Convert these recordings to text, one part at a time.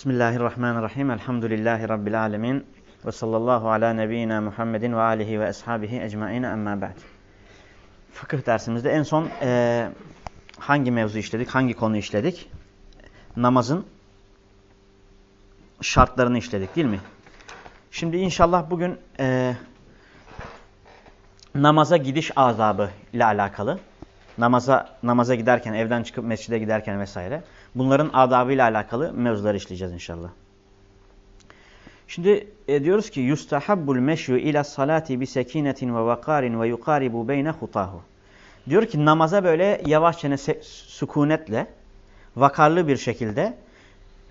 Bismillahirrahmanirrahim. Elhamdülillahi Rabbil alemin. Ve sallallahu ala nebiyyina Muhammedin ve alihi ve ashabihi ecmaine emma ba'd. Fıkıh dersimizde en son e, hangi mevzu işledik, hangi konu işledik? Namazın şartlarını işledik değil mi? Şimdi inşallah bugün e, namaza gidiş azabı ile alakalı. Namaza namaza giderken, evden çıkıp mescide giderken vesaire. Bunların adabıyla alakalı mevzuları işleyeceğiz inşallah. Şimdi e, diyoruz ki yustahabbul meşyu ila salati bi sekinetin ve vakarin ve yukaribu beyne hutahu. Diyor ki namaza böyle yavaşça sükunetle, vakarlı bir şekilde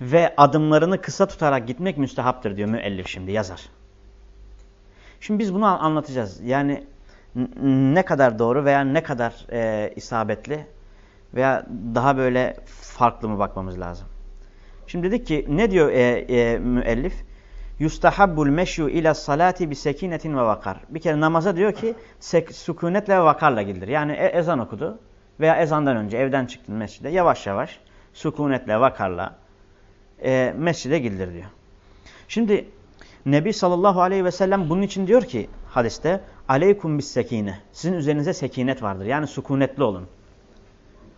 ve adımlarını kısa tutarak gitmek müstehaptır diyor müellif şimdi yazar. Şimdi biz bunu anlatacağız. Yani ne kadar doğru veya ne kadar e, isabetli veya daha böyle farklı mı bakmamız lazım. Şimdi dedik ki ne diyor e, e, müellif? Yustahabbul meşyu ila salati bi sekinetin ve vakar. Bir kere namaza diyor ki sükunetle ve vakarla gidilir. Yani e ezan okudu veya ezandan önce evden çıktın mescide yavaş yavaş sükunetle vakarla e, mescide gidilir diyor. Şimdi Nebi sallallahu aleyhi ve sellem bunun için diyor ki hadiste aleykum bis sekine. Sizin üzerinize sekinet vardır. Yani sükunetli olun.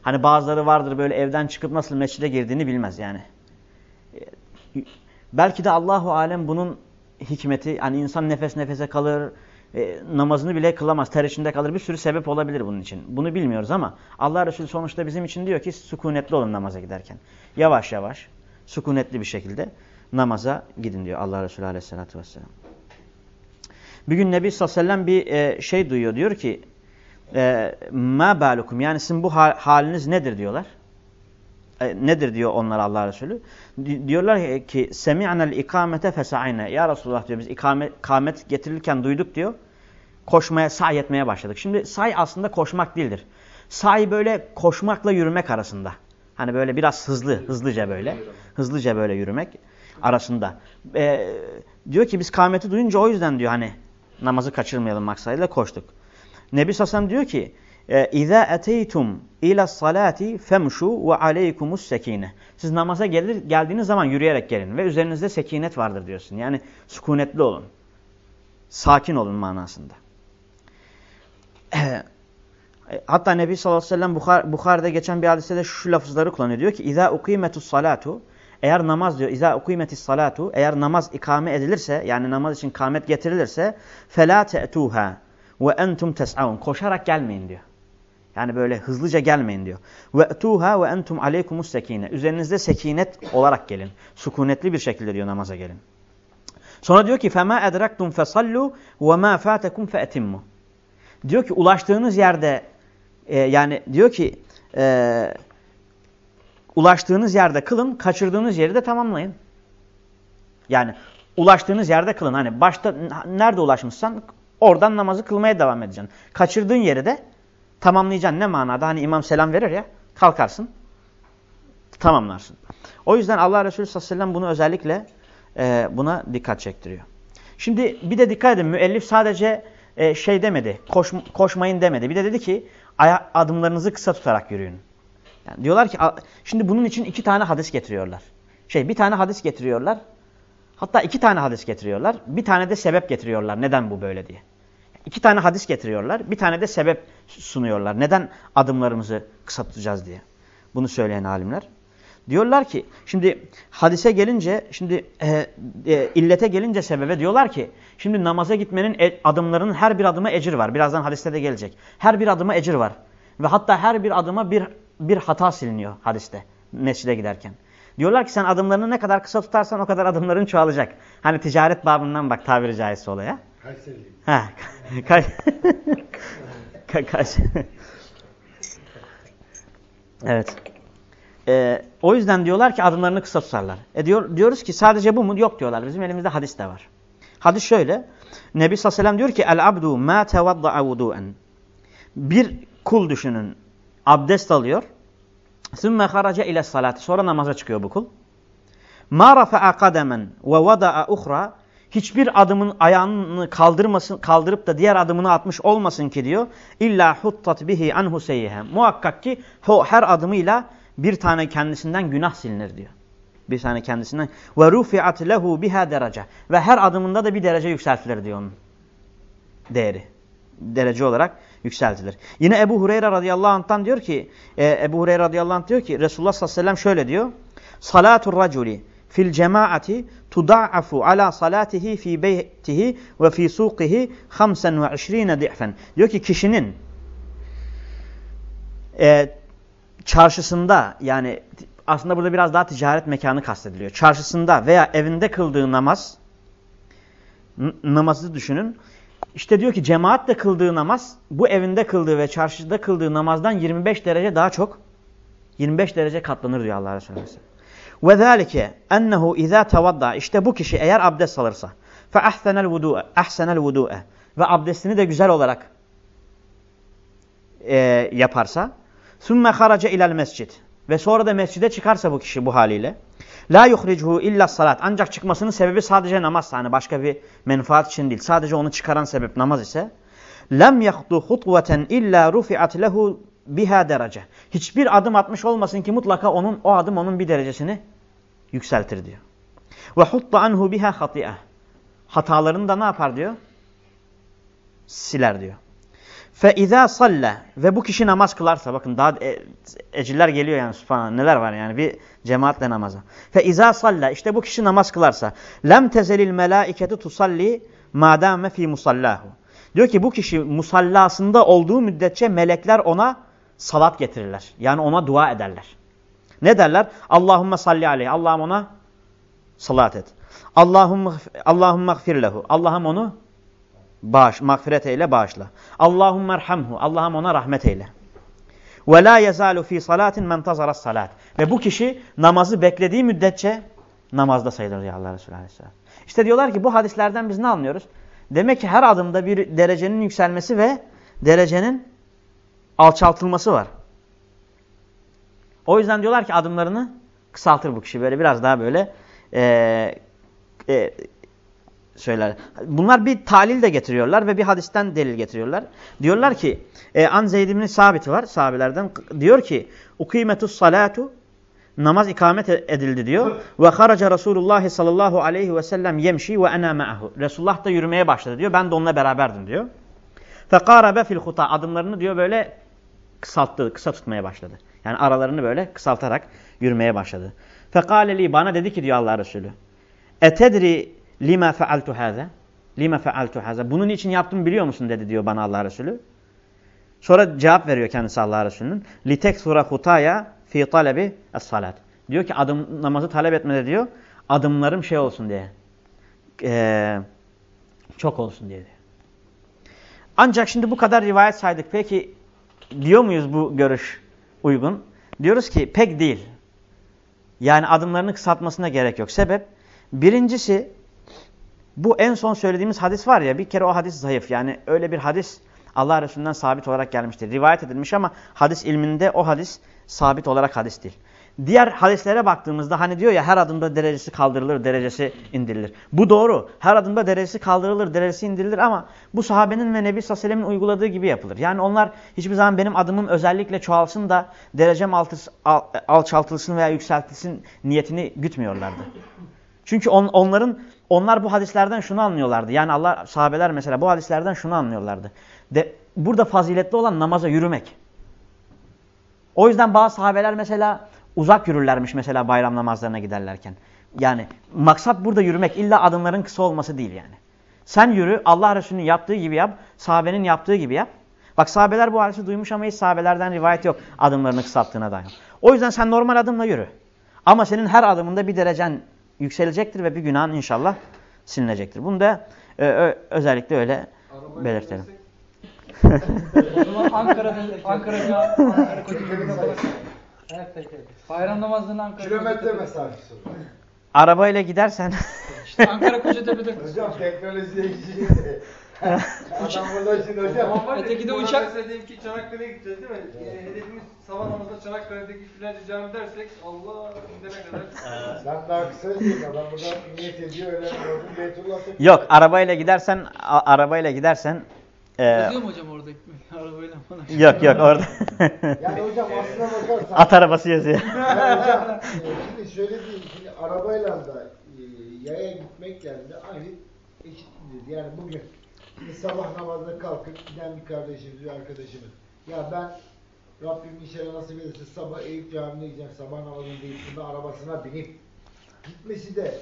Hani bazıları vardır böyle evden çıkıp nasıl mescide girdiğini bilmez yani. Belki de Allahu alem bunun hikmeti hani insan nefes nefese kalır, e, namazını bile kılamaz, ter içinde kalır. Bir sürü sebep olabilir bunun için. Bunu bilmiyoruz ama Allah Resulü sonuçta bizim için diyor ki sükunetli olun namaza giderken. Yavaş yavaş, sükunetli bir şekilde namaza gidin diyor Allah Resulü aleyhissalatü vesselam. Bir gün Nebi sallallahu aleyhi ve sellem bir e, şey duyuyor. Diyor ki e, ma balukum yani sizin bu haliniz nedir diyorlar. E, nedir diyor onlar Allah Resulü. Diyorlar ki semi'nel ikamete fesa'ine. Ya Resulullah diyor biz ikamet, ikamet getirirken duyduk diyor. Koşmaya, say etmeye başladık. Şimdi say aslında koşmak değildir. Say böyle koşmakla yürümek arasında. Hani böyle biraz hızlı, hızlıca böyle. Hızlıca böyle yürümek arasında. E, diyor ki biz kâmeti duyunca o yüzden diyor hani namazı kaçırmayalım maksadıyla koştuk. Nebi Sassam diyor ki eteytum ila salati femşu ve aleykumus sekine. Siz namaza gelir, geldiğiniz zaman yürüyerek gelin ve üzerinizde sekinet vardır diyorsun. Yani sükunetli olun. Sakin olun manasında. Hatta Nebi sallallahu aleyhi ve sellem Bukhar, Bukhari'de geçen bir hadiste de şu lafızları kullanıyor. Diyor ki İza ukimetus salatu eğer namaz diyor İza ukimetis salatu eğer namaz ikame edilirse yani namaz için kamet getirilirse fela te'tuha ve entum tes'avun. Koşarak gelmeyin diyor. Yani böyle hızlıca gelmeyin diyor. Ve etuha ve entum aleykumus sekine. Üzerinizde sekinet olarak gelin. Sukunetli bir şekilde diyor namaza gelin. Sonra diyor ki fema edraktum fesallu ve ma fatakum feetimmu. Diyor ki ulaştığınız yerde e, yani diyor ki e, ulaştığınız yerde kılın, kaçırdığınız yeri de tamamlayın. Yani ulaştığınız yerde kılın. Hani başta nerede ulaşmışsan Oradan namazı kılmaya devam edeceksin. Kaçırdığın yeri de tamamlayacaksın. Ne manada? Hani imam selam verir ya kalkarsın tamamlarsın. O yüzden Allah Resulü sallallahu aleyhi ve sellem bunu özellikle e, buna dikkat çektiriyor. Şimdi bir de dikkat edin müellif sadece e, şey demedi koş, koşmayın demedi. Bir de dedi ki adımlarınızı kısa tutarak yürüyün. Yani diyorlar ki şimdi bunun için iki tane hadis getiriyorlar. Şey bir tane hadis getiriyorlar. Hatta iki tane hadis getiriyorlar. Bir tane de sebep getiriyorlar. Neden bu böyle diye. İki tane hadis getiriyorlar. Bir tane de sebep sunuyorlar. Neden adımlarımızı kısa tutacağız diye. Bunu söyleyen alimler. Diyorlar ki şimdi hadise gelince şimdi e, e, illete gelince sebebe diyorlar ki şimdi namaza gitmenin e, adımlarının her bir adıma ecir var. Birazdan hadiste de gelecek. Her bir adıma ecir var. Ve hatta her bir adıma bir bir hata siliniyor hadiste mescide giderken. Diyorlar ki sen adımlarını ne kadar kısa tutarsan o kadar adımların çoğalacak. Hani ticaret babından bak tabiri caizse olaya. Kayseri. Ha. Kaç kaç. evet. Ee, o yüzden diyorlar ki adımlarını kısa tutarlar. E diyor, diyoruz ki sadece bu mu? Yok diyorlar. Bizim elimizde hadis de var. Hadis şöyle. Nebi Sallallahu diyor ki el abdu ma tevadda'a vuduen. Bir kul düşünün. Abdest alıyor. Sümme haraca ile salati. Sonra namaza çıkıyor bu kul. Ma rafa'a kademen ve vada'a uhra Hiçbir adımın ayağını kaldırmasın, kaldırıp da diğer adımını atmış olmasın ki diyor. İlla huttat bihi anhu seyyihe. Muhakkak ki her adımıyla bir tane kendisinden günah silinir diyor. bir saniye kendisinden. Ve rufi'at lehu biha derece. Ve her adımında da bir derece yükseltilir diyor onun değeri. Derece olarak yükseltilir. Yine Ebu Hureyre radıyallahu anh'tan diyor ki, e, Ebu Hureyre radıyallahu anh diyor ki Resulullah sallallahu aleyhi ve sellem şöyle diyor. Salatul raculi fil cemaati tuda'afu ala salatihi fi beytihi ve fi suqihi 25 di'fen. Diyor ki kişinin e, çarşısında yani aslında burada biraz daha ticaret mekanı kastediliyor. Çarşısında veya evinde kıldığı namaz namazı düşünün. İşte diyor ki cemaatle kıldığı namaz bu evinde kıldığı ve çarşıda kıldığı namazdan 25 derece daha çok 25 derece katlanır diyor Allah Resulü Ve zalike ennehu iza tavadda işte bu kişi eğer abdest alırsa fe ahsenel vudu'e ahsenel vudu'e ve abdestini de güzel olarak e, yaparsa sümme haraca ilel mescid ve sonra da mescide çıkarsa bu kişi bu haliyle La yuhricuhu illa salat. Ancak çıkmasının sebebi sadece namaz. Yani başka bir menfaat için değil. Sadece onu çıkaran sebep namaz ise. Lem yahdu hutveten illa rufi'at lehu biha derece. Hiçbir adım atmış olmasın ki mutlaka onun o adım onun bir derecesini yükseltir diyor. Ve hutta anhu biha hati'e. Hatalarını da ne yapar diyor? Siler diyor. Fe izâ salle ve bu kişi namaz kılarsa bakın daha e, eciller geliyor yani subhanallah neler var yani bir cemaatle namaza. Fe izâ salle işte bu kişi namaz kılarsa lem tezelil melâiketu tusalli madâme fî musallahu. Diyor ki bu kişi musallasında olduğu müddetçe melekler ona salat getirirler. Yani ona dua ederler. Ne derler? Allahümme salli aleyhi. Allah'ım ona salat et. Allahümme, Allahümme gfir lehu. Allah'ım onu bağış, mağfiret eyle, bağışla. Allahümme erhamhu. Allah'ım ona rahmet eyle. Ve la yezalu fi salatin men tazara salat. Ve bu kişi namazı beklediği müddetçe namazda sayılır diyor Allah Resulü Aleyhisselam. İşte diyorlar ki bu hadislerden biz ne anlıyoruz? Demek ki her adımda bir derecenin yükselmesi ve derecenin alçaltılması var. O yüzden diyorlar ki adımlarını kısaltır bu kişi. Böyle biraz daha böyle e, e, söyler. Bunlar bir talil de getiriyorlar ve bir hadisten delil getiriyorlar. Diyorlar ki e, An Zeyd ibn Sabit var sahabelerden. Diyor ki Ukimetus salatu namaz ikamet edildi diyor. Ve haraca Resulullah sallallahu aleyhi ve sellem yemşi ve ana ma'ahu. Resulullah da yürümeye başladı diyor. Ben de onunla beraberdim diyor. Fekarabe fil huta adımlarını diyor böyle kısalttı, kısa tutmaya başladı. Yani aralarını böyle kısaltarak yürümeye başladı. Fekale bana dedi ki diyor Allah Resulü. Etedri lima fealtu haza? Lima fealtu haza? Bunun için yaptım biliyor musun dedi diyor bana Allah Resulü. Sonra cevap veriyor kendisi Allah Resulü'nün. Liteksura hutaya fi talebi es-salat. Diyor ki adım namazı talep etmede diyor. Adımlarım şey olsun diye. Ee, çok olsun diye diyor. Ancak şimdi bu kadar rivayet saydık. Peki diyor muyuz bu görüş uygun? Diyoruz ki pek değil. Yani adımlarını kısaltmasına gerek yok. Sebep birincisi bu en son söylediğimiz hadis var ya bir kere o hadis zayıf. Yani öyle bir hadis Allah Resulü'nden sabit olarak gelmiştir. Rivayet edilmiş ama hadis ilminde o hadis sabit olarak hadis değil. Diğer hadislere baktığımızda hani diyor ya her adımda derecesi kaldırılır, derecesi indirilir. Bu doğru. Her adımda derecesi kaldırılır, derecesi indirilir ama bu sahabenin ve Nebi Sallallahu uyguladığı gibi yapılır. Yani onlar hiçbir zaman benim adımım özellikle çoğalsın da derecem alçaltılsın veya yükseltilsin niyetini gütmüyorlardı. Çünkü on, onların onlar bu hadislerden şunu anlıyorlardı. Yani Allah sahabeler mesela bu hadislerden şunu anlıyorlardı. De, burada faziletli olan namaza yürümek. O yüzden bazı sahabeler mesela uzak yürürlermiş mesela bayram namazlarına giderlerken. Yani maksat burada yürümek illa adımların kısa olması değil yani. Sen yürü Allah Resulü'nün yaptığı gibi yap, sahabenin yaptığı gibi yap. Bak sahabeler bu hadisi duymuş ama hiç sahabelerden rivayet yok adımlarını kısalttığına dair. O yüzden sen normal adımla yürü. Ama senin her adımında bir derecen yükselecektir ve bir günahın inşallah silinecektir. Bunu da e, ö, özellikle öyle Arabayı belirtelim. o zaman Ankara'da Ankara'da Bayram namazını Ankara Kilometre mesafesi. Arabayla gidersen işte Ankara Kocatepe'de. Hocam teknolojiye gideceğiz. Adam burada şimdi hocam. Öteki de uçak. Mesela ki Çanakkale'ye gideceğiz değil mi? Ee, hedefimiz sabah namazda Çanakkale'deki filanca cami dersek Allah gidene kadar. Sen daha kısa değil. Adam burada niyet ediyor öyle. Yok arabayla gidersen arabayla gidersen Ee, Yazıyor mu hocam orada ekmek? Arabayla falan. yok yok orada. Yani hocam aslına bakarsan. At arabası yazıyor. Yani hocam e, şimdi şöyle diyeyim. Şimdi arabayla da e, yaya gitmek yani de aynı eşittir. Yani bugün şimdi sabah namazına kalkıp giden bir kardeşimiz, bir arkadaşımız. Ya ben Rabbim inşallah nasip ederse sabah Eyüp Camii'ne gideceğim. Sabah namazını deyip bunda arabasına binip gitmesi de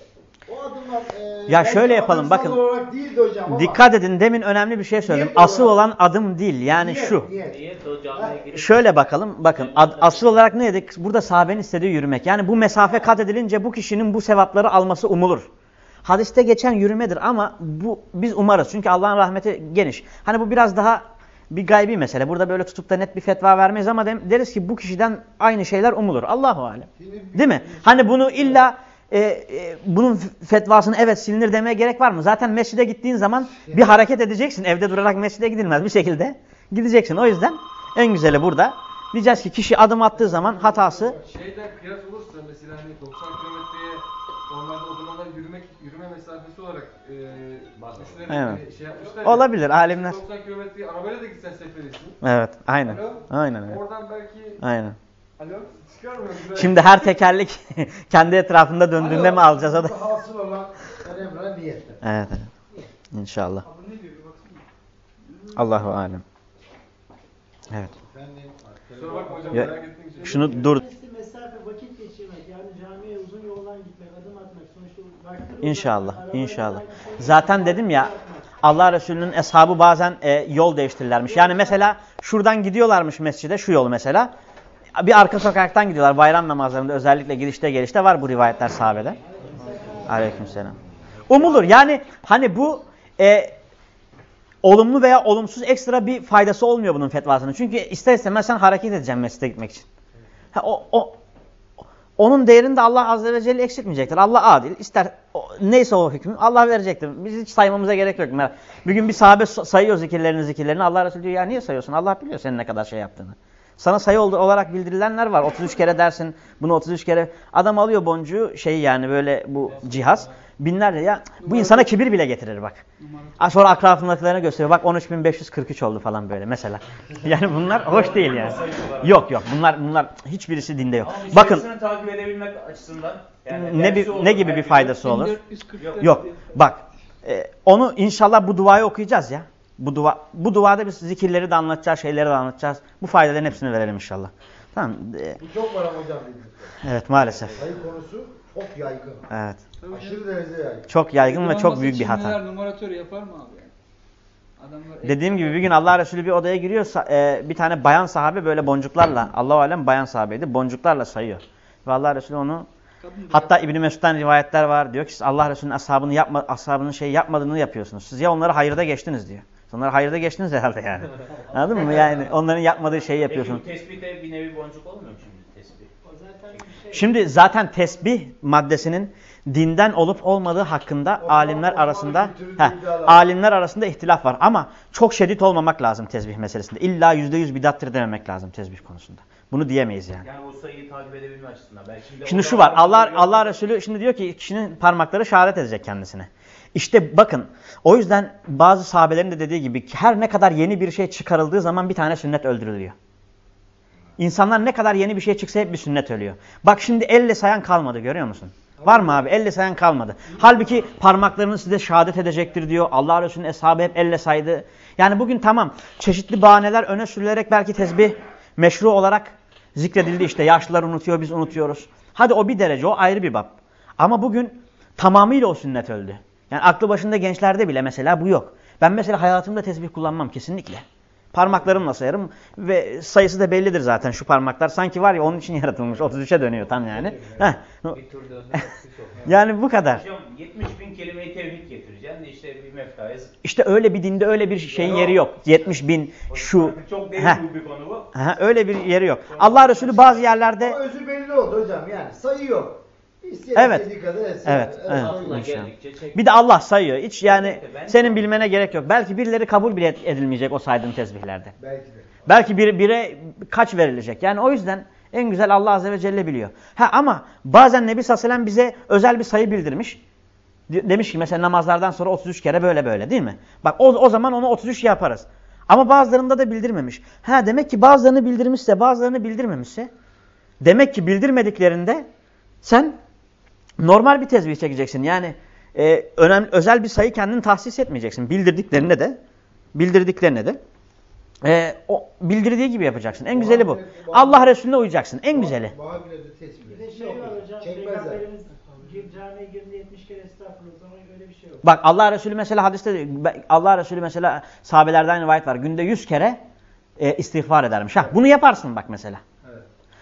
o adımlar e, Ya şöyle yapalım, bakın. olarak değildi hocam ama Dikkat edin demin önemli bir şey söyledim. Niyet Asıl olarak- olan adım değil yani niyet, şu. niyet. Şöyle bakalım bakın ad- asıl olarak ne dedik? Burada sahabenin istediği yürümek. Yani bu mesafe kat edilince bu kişinin bu sevapları alması umulur. Hadiste geçen yürümedir ama bu biz umarız. Çünkü Allah'ın rahmeti geniş. Hani bu biraz daha bir gaybi mesele. Burada böyle tutup da net bir fetva vermeyiz ama de- deriz ki bu kişiden aynı şeyler umulur. Allahu alem. Değil mi? Hani bunu illa e, e, bunun fetvasını evet silinir demeye gerek var mı? Zaten mescide gittiğin zaman bir hareket edeceksin. Evde durarak mescide gidilmez bir şekilde. Gideceksin. O yüzden en güzeli burada. Diyeceğiz ki kişi adım attığı zaman hatası Şeyden kıyas olursa mesela hani 90 kilometreye normalde o zamanlar yürümek yürüme mesafesi olarak e, düşünerek Evet. şey yapmışlar. ya. olabilir alimler. 90 kilometreyi arabayla da gitsen seferisin. Evet aynen. Alo? Aynen evet. Oradan belki Aynen. Alo Şimdi her tekerlek kendi etrafında döndüğünde mi alacağız o da? burada Hasıl olan önemli olan niyetler. Evet evet. İnşallah. Allahu alem. Evet. Ya, şey. Şunu dur. Vakit geçirmek yani camiye uzun yoldan gitmek, adım atmak sonuçta vakti İnşallah, şey Zaten dedim ya Allah Resulü'nün eshabı bazen e, yol değiştirirlermiş. Yani mesela şuradan gidiyorlarmış mescide şu yol mesela. Bir arka sokaktan gidiyorlar bayram namazlarında özellikle girişte gelişte var bu rivayetler sahabede. Aleykümselam. Umulur yani hani bu e, olumlu veya olumsuz ekstra bir faydası olmuyor bunun fetvasının. Çünkü ister istemez sen hareket edeceksin mescide gitmek için. Ha, o, o, onun değerini de Allah Azze ve Celle eksiltmeyecektir. Allah adil. İster o, neyse o hükmü Allah verecektir. Biz hiç saymamıza gerek yok. Bir gün bir sahabe sa- sayıyor zikirlerini zikirlerini. Allah Resulü diyor ya niye sayıyorsun? Allah biliyor senin ne kadar şey yaptığını. Sana sayı olarak bildirilenler var. 33 kere dersin. Bunu 33 kere. Adam alıyor boncuğu şey yani böyle bu cihaz. Binlerce ya. Bu insana kibir bile getirir bak. Ha, Sonra akrafındakilerine gösteriyor. Bak 13.543 oldu falan böyle mesela. Yani bunlar hoş değil yani. Yok yok. Bunlar bunlar hiçbirisi dinde yok. Bakın takip edebilmek açısından yani ne bir ne gibi bir faydası olur? 1444 Yok. Bak. e, onu inşallah bu duayı okuyacağız ya. Bu dua bu duada biz zikirleri de anlatacağız, şeyleri de anlatacağız. Bu faydaların hepsini verelim inşallah. Tamam. e, Bu çok var ama hocam evet maalesef. Sayı konusu çok yaygın. Evet. Tabii Aşırı derecede yaygın. Çok yaygın ve çok büyük bir hata. numaratör yapar mı abi? yani? Adamlar Dediğim gibi bir gün Allah Resulü bir odaya giriyor. e, bir tane bayan sahabe böyle boncuklarla, Allahu alem bayan sahabeydi. Boncuklarla sayıyor. Ve Allah Resulü onu Hatta İbn Mesud'dan rivayetler var. Diyor ki siz Allah Resulü'nün ashabını yapma, ashabının şey yapmadığını yapıyorsunuz. Siz ya onları hayırda geçtiniz diyor. Onları hayırda geçtiniz herhalde yani. Anladın mı? Yani onların yapmadığı şeyi Peki yapıyorsunuz. bu tespite bir nevi boncuk olmuyor mu şimdi tespih? O zaten bir şey. Şimdi zaten tesbih maddesinin dinden olup olmadığı hakkında Osmanlı- alimler Osmanlı arasında heh, alimler arasında ihtilaf var ama çok şiddet olmamak lazım tesbih meselesinde. İlla %100 bidattır dememek lazım tesbih konusunda. Bunu diyemeyiz yani. Yani o sayıyı takip edebilme açısından. Belki şimdi, Şimdi o şu var. Allah. Allah Resulü şimdi diyor ki kişinin parmakları şehadet edecek kendisine. İşte bakın o yüzden bazı sahabelerin de dediği gibi her ne kadar yeni bir şey çıkarıldığı zaman bir tane sünnet öldürülüyor. İnsanlar ne kadar yeni bir şey çıksa hep bir sünnet ölüyor. Bak şimdi elle sayan kalmadı görüyor musun? Var mı abi? Elle sayan kalmadı. Halbuki parmaklarını size şehadet edecektir diyor. Allah Resulü'nün eshabı hep elle saydı. Yani bugün tamam çeşitli bahaneler öne sürülerek belki tesbih meşru olarak zikredildi işte. Yaşlılar unutuyor biz unutuyoruz. Hadi o bir derece o ayrı bir bab. Ama bugün tamamıyla o sünnet öldü. Yani aklı başında gençlerde bile mesela bu yok. Ben mesela hayatımda tesbih kullanmam kesinlikle. Parmaklarımla sayarım ve sayısı da bellidir zaten şu parmaklar. Sanki var ya onun için yaratılmış. 33'e dönüyor tam yani. Bir tur. Yani bu kadar. Hocam 70 bin kelimeyi tevhid getireceksin de işte bir meftaya İşte öyle bir dinde öyle bir şeyin yeri yok. 70 bin şu. Çok Heh. derin bir konu bu. Öyle bir yeri yok. Allah Resulü bazı yerlerde Ama özü belli oldu hocam yani. Sayı yok. İsteyen Evet. istediği kadar etsin. Evet, evet. Geldikçe çek. bir de Allah sayıyor. Hiç yani Ben- senin bilmene gerek yok. Belki birileri kabul bile edilmeyecek o saydığın tesbihlerde. Belki de. Belki bir, bire kaç verilecek. Yani o yüzden en güzel Allah Azze ve Celle biliyor. Ha ama bazen Nebi Sallallahu aleyhi ve sellem bize özel bir sayı bildirmiş. De- Demiş ki mesela namazlardan sonra 33 kere böyle böyle değil mi? Bak o, o zaman onu 33 yaparız. Ama bazılarında da bildirmemiş. Ha demek ki bazılarını bildirmişse bazılarını bildirmemişse demek ki bildirmediklerinde sen normal bir tezbih çekeceksin. Yani e, önemli, özel bir sayı kendini tahsis etmeyeceksin. Bildirdiklerine de bildirdiklerine de e, o bildirdiği gibi yapacaksın. En güzeli bu. Allah Resulüne uyacaksın. En güzeli. Bir de şey var hocam, Çekmezler. Peygamberimiz gir, camiye girdiğinde 70 kere estağfurullah ama öyle bir şey yok. Bak Allah Resulü mesela hadiste diyor, Allah Resulü mesela sahabelerden rivayet var. Günde 100 kere e, istiğfar edermiş. Ha, bunu yaparsın bak mesela.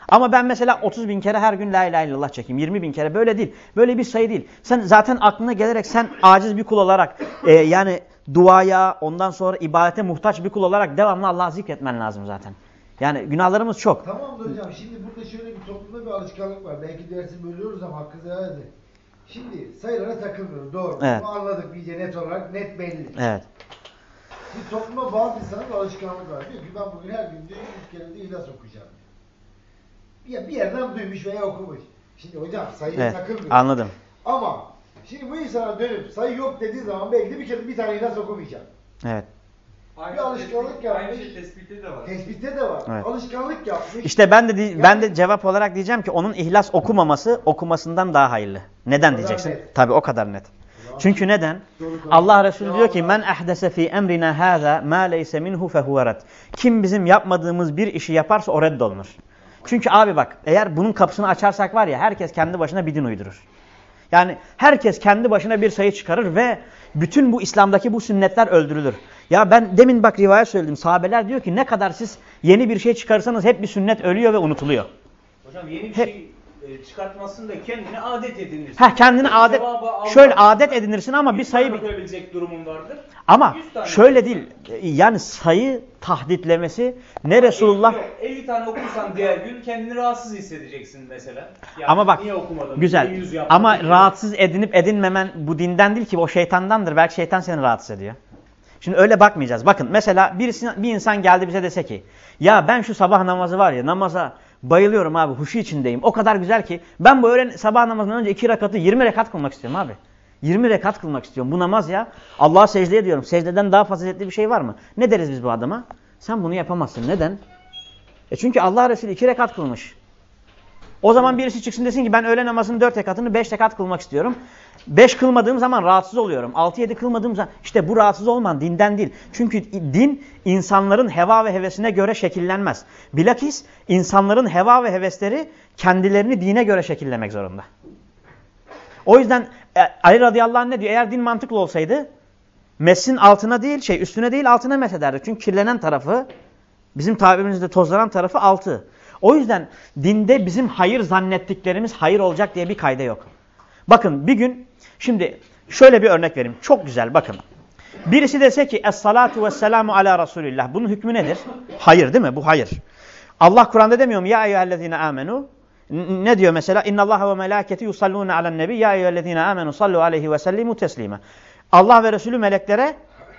Ama ben mesela 30 bin kere her gün la ilahe illallah çekeyim. 20 bin kere böyle değil. Böyle bir sayı değil. Sen zaten aklına gelerek sen aciz bir kul olarak e, yani duaya ondan sonra ibadete muhtaç bir kul olarak devamlı Allah'ı zikretmen lazım zaten. Yani günahlarımız çok. Tamamdır hocam. Şimdi burada şöyle bir toplumda bir alışkanlık var. Belki dersi bölüyoruz ama hakkınızı helal edin. Şimdi sayılara takılmıyoruz. Doğru. Evet. Bunu anladık iyice net olarak. Net belli. Evet. Şimdi topluma bazı insanın alışkanlık var. Diyor ki ben bugün her gün diyor 100 kere de ihlas okuyacağım. Ya bir yerden duymuş veya okumuş. Şimdi hocam sayıya Evet. takılmıyor. Anladım. Ama şimdi bu insana dönüp sayı yok dediği zaman belki bir kere bir tane ihlas okumayacak. Evet. Bir alışkanlık tespit- yapmış. Aynı şey tespitte de var. Tespitte de var. Evet. Alışkanlık yapmış. İşte ben de di- ben de cevap olarak diyeceğim ki onun ihlas okumaması okumasından daha hayırlı. Neden diyeceksin? net. Tabii o kadar net. Çünkü neden? Allah Resulü Ya diyor ki men ahdese fi emrina hâzâ mâ leyse minhu fehuve rad. Kim bizim yapmadığımız bir işi yaparsa o reddolunur. Çünkü abi bak eğer bunun kapısını açarsak var ya herkes kendi başına bir din uydurur. Yani herkes kendi başına bir sayı çıkarır ve bütün bu İslam'daki bu sünnetler öldürülür. Ya ben demin bak rivayet söyledim. Sahabeler diyor ki ne kadar siz yeni bir şey çıkarırsanız hep bir sünnet ölüyor ve unutuluyor. Hocam yeni bir Hep- şey e, çıkartmasın da kendine adet edinirsin. Ha kendine adet Cevabı Allah- şöyle adet edinirsin ama bir 100 sayı okuyabilecek durumun vardır. ama 100 tane. şöyle değil. Yani sayı tahditlemesi ne Resulullah Yok, 50 tane okursan diğer gün kendini rahatsız hissedeceksin mesela. Yani Ama bak niye okumadım? güzel yapmadım? ama rahatsız edinip edinmemen bu dinden değil ki o şeytandandır. Belki şeytan seni rahatsız ediyor. Şimdi öyle bakmayacağız. Bakın mesela birisi, bir insan geldi bize dese ki ya ben şu sabah namazı var ya namaza bayılıyorum abi huşu içindeyim. O kadar güzel ki ben bu öğlen sabah namazından önce iki rekatı 20 rekat kılmak istiyorum abi. 20 rekat kılmak istiyorum. Bu namaz ya Allah'a secde ediyorum. Secdeden daha faziletli bir şey var mı? Ne deriz biz bu adama? Sen bunu yapamazsın. Neden? E çünkü Allah Resulü iki rekat kılmış. O zaman birisi çıksın desin ki ben öğle namazının 4 rekatını 5 rekat kılmak istiyorum. 5 kılmadığım zaman rahatsız oluyorum. 6-7 kılmadığım zaman işte bu rahatsız olman dinden değil. Çünkü din insanların heva ve hevesine göre şekillenmez. Bilakis insanların heva ve hevesleri kendilerini dine göre şekillemek zorunda. O yüzden e, Ali radıyallahu anh ne diyor? Eğer din mantıklı olsaydı mesin altına değil şey üstüne değil altına mesederdi. Çünkü kirlenen tarafı bizim tabirimizde tozlanan tarafı altı. O yüzden dinde bizim hayır zannettiklerimiz hayır olacak diye bir kayda yok. Bakın bir gün şimdi şöyle bir örnek vereyim. Çok güzel bakın. Birisi dese ki Es-salatu vesselamu ala Resulillah. Bunun hükmü nedir? Hayır değil mi? Bu hayır. Allah Kur'an'da demiyor mu? Ya eyyühellezine amenu. Ne diyor mesela? İnna Allah ve melaketi yusalluna alen nebi. Ya eyyühellezine amenu sallu aleyhi ve sellimu teslime. Allah ve Resulü meleklere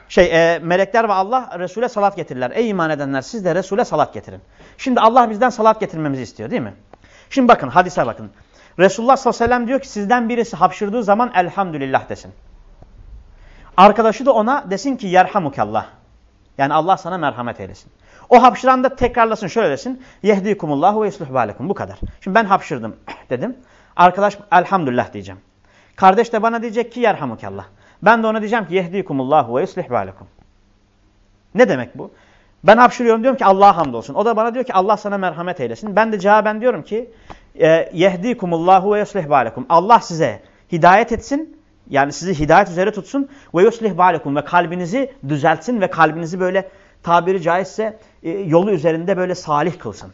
şey e, melekler ve Allah Resul'e salat getirirler. Ey iman edenler siz de Resul'e salat getirin. Şimdi Allah bizden salat getirmemizi istiyor değil mi? Şimdi bakın hadise bakın. Resulullah sallallahu aleyhi ve sellem diyor ki sizden birisi hapşırdığı zaman elhamdülillah desin. Arkadaşı da ona desin ki yerhamukallah. Yani Allah sana merhamet eylesin. O hapşıran da tekrarlasın şöyle desin. Yehdikumullahu ve yusluh balekum. Bu kadar. Şimdi ben hapşırdım dedim. Arkadaş elhamdülillah diyeceğim. Kardeş de bana diyecek ki yerhamukallah. Ben de ona diyeceğim ki yehdikumullahu ve yuslih balekum. Ne demek bu? Ben hapşırıyorum diyorum ki Allah'a hamdolsun. O da bana diyor ki Allah sana merhamet eylesin. Ben de cevaben diyorum ki yehdikumullahu ve yuslih balekum. Allah size hidayet etsin. Yani sizi hidayet üzere tutsun. Ve yuslih balekum. Ve kalbinizi düzeltsin ve kalbinizi böyle tabiri caizse e, yolu üzerinde böyle salih kılsın.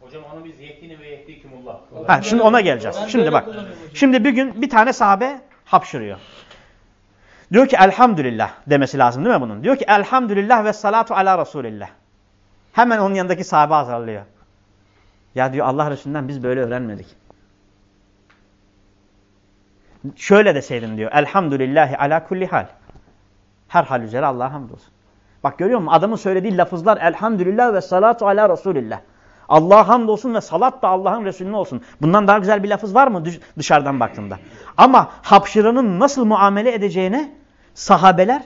Hocam onu biz yehdini ve yehdikumullah. Ha, şimdi ona geleceğiz. Ben Şimdi bak. Şimdi bir gün bir tane sahabe hapşırıyor. Diyor ki elhamdülillah demesi lazım değil mi bunun? Diyor ki elhamdülillah ve salatu ala Resulillah. Hemen onun yanındaki sahabe azarlıyor. Ya diyor Allah Resulü'nden biz böyle öğrenmedik. Şöyle deseydin diyor. Elhamdülillahi ala kulli hal. Her hal üzere Allah'a hamdolsun. Bak görüyor musun? Adamın söylediği lafızlar elhamdülillah ve salatu ala Resulillah. Allah'a hamdolsun ve salat da Allah'ın Resulüne olsun. Bundan daha güzel bir lafız var mı dış- dışarıdan baktığında? Ama hapşıranın nasıl muamele edeceğine sahabeler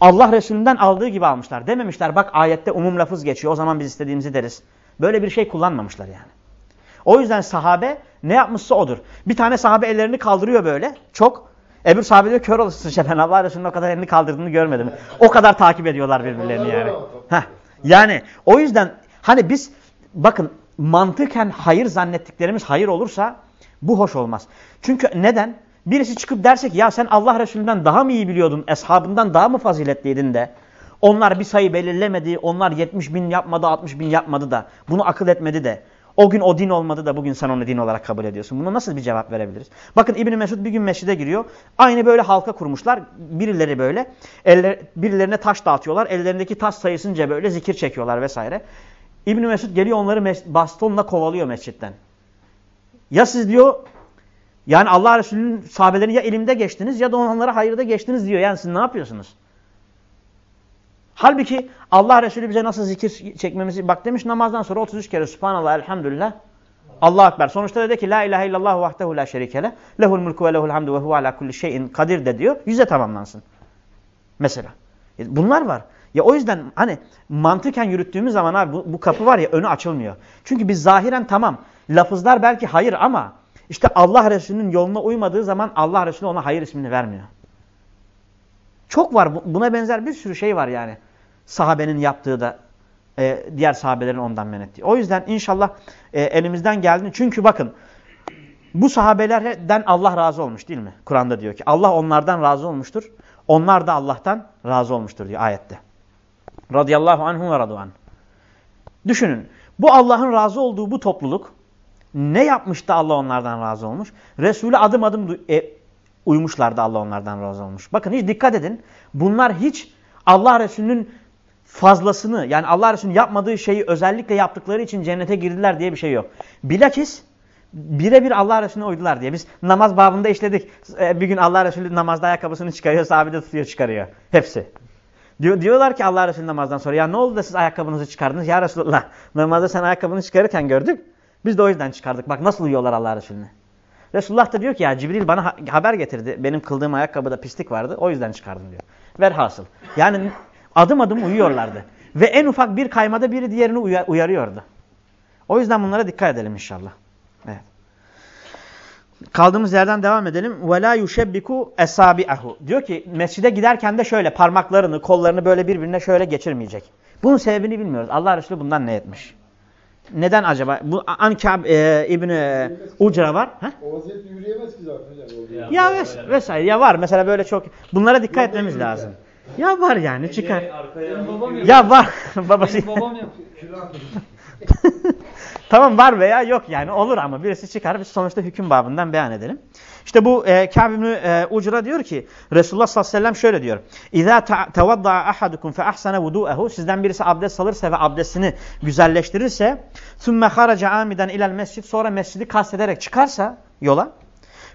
Allah Resulü'nden aldığı gibi almışlar. Dememişler bak ayette umum lafız geçiyor o zaman biz istediğimizi deriz. Böyle bir şey kullanmamışlar yani. O yüzden sahabe ne yapmışsa odur. Bir tane sahabe ellerini kaldırıyor böyle çok. Öbür sahabe diyor kör olursun işte ben Allah Resulü'nün o kadar elini kaldırdığını görmedim. O kadar takip ediyorlar birbirlerini yani. Heh. Yani o yüzden hani biz bakın mantıken hayır zannettiklerimiz hayır olursa bu hoş olmaz. Çünkü neden? Birisi çıkıp derse ki ya sen Allah Resulü'nden daha mı iyi biliyordun, eshabından daha mı faziletliydin de onlar bir sayı belirlemedi, onlar 70 bin yapmadı, 60 bin yapmadı da bunu akıl etmedi de o gün o din olmadı da bugün sen onu din olarak kabul ediyorsun. Buna nasıl bir cevap verebiliriz? Bakın İbn Mesud bir gün mescide giriyor. Aynı böyle halka kurmuşlar. Birileri böyle eller, birilerine taş dağıtıyorlar. Ellerindeki taş sayısınca böyle zikir çekiyorlar vesaire. İbn Mesud geliyor onları bastonla kovalıyor mescitten. Ya siz diyor yani Allah Resulü'nün sahabelerini ya elimde geçtiniz ya da onlara hayırda geçtiniz diyor. Yani siz ne yapıyorsunuz? Halbuki Allah Resulü bize nasıl zikir çekmemizi bak demiş namazdan sonra 33 kere Subhanallah elhamdülillah Allah Ekber. Sonuçta dedi ki La ilahe illallah vahdehu la şerikele lehul mulku ve lehul hamdu ve huve ala kulli şeyin kadir de diyor. Yüze tamamlansın. Mesela. E, bunlar var. Ya o yüzden hani mantıken yürüttüğümüz zaman abi bu, bu kapı var ya önü açılmıyor. Çünkü biz zahiren tamam lafızlar belki hayır ama işte Allah Resulü'nün yoluna uymadığı zaman Allah Resulü ona hayır ismini vermiyor. Çok var. Buna benzer bir sürü şey var yani. Sahabenin yaptığı da e, diğer sahabelerin ondan men ettiği. O yüzden inşallah e, elimizden geldiğini. Çünkü bakın bu sahabelerden Allah razı olmuş değil mi? Kur'an'da diyor ki Allah onlardan razı olmuştur. Onlar da Allah'tan razı olmuştur diyor ayette. Radıyallahu anhum ve radu'an. Düşünün. Bu Allah'ın razı olduğu bu topluluk ne yapmış da Allah onlardan razı olmuş? Resulü adım adım e, uymuşlardı Allah onlardan razı olmuş. Bakın hiç dikkat edin. Bunlar hiç Allah Resulü'nün fazlasını yani Allah Resulü'nün yapmadığı şeyi özellikle yaptıkları için cennete girdiler diye bir şey yok. Bilakis birebir Allah Resulüne uydular diye. Biz namaz babında işledik. E, bir gün Allah Resulü namazda ayakkabısını çıkarıyor, sahabe de tutuyor çıkarıyor. Hepsi. Diyor, diyorlar ki Allah Resulü namazdan sonra ya ne oldu da siz ayakkabınızı çıkardınız? Ya Resulullah namazda sen ayakkabını çıkarırken gördük. Biz de o yüzden çıkardık. Bak nasıl uyuyorlar Allah Resulüne. Resulullah da diyor ki ya Cibril bana haber getirdi. Benim kıldığım ayakkabıda pislik vardı. O yüzden çıkardım diyor. Verhasıl. Yani adım adım uyuyorlardı. Ve en ufak bir kaymada biri diğerini uyarıyordu. O yüzden bunlara dikkat edelim inşallah. Evet. Kaldığımız yerden devam edelim. وَلَا يُشَبِّكُ اَسَابِعَهُ Diyor ki mescide giderken de şöyle parmaklarını, kollarını böyle birbirine şöyle geçirmeyecek. Bunun sebebini bilmiyoruz. Allah Resulü bundan ne etmiş? Neden acaba? Bu Ankab e, İbni Ucra var. Ha? O vaziyette yürüyemez ki zaten. Ya, ya ves vesaire ya var. Mesela böyle çok bunlara dikkat etmemiz lazım. Ya var yani çıkar. Ya var babası. Babam yapıyor. tamam var veya yok yani olur ama birisi çıkar biz sonuçta hüküm babından beyan edelim. İşte bu e, Kâb ibn e, Ucra diyor ki Resulullah sallallahu aleyhi ve sellem şöyle diyor. İzâ tevadda'a ahadukum fe ahsana vudu'ehu sizden birisi abdest alırsa ve abdestini güzelleştirirse thumme haraca amiden ilel mescid sonra mescidi kastederek çıkarsa yola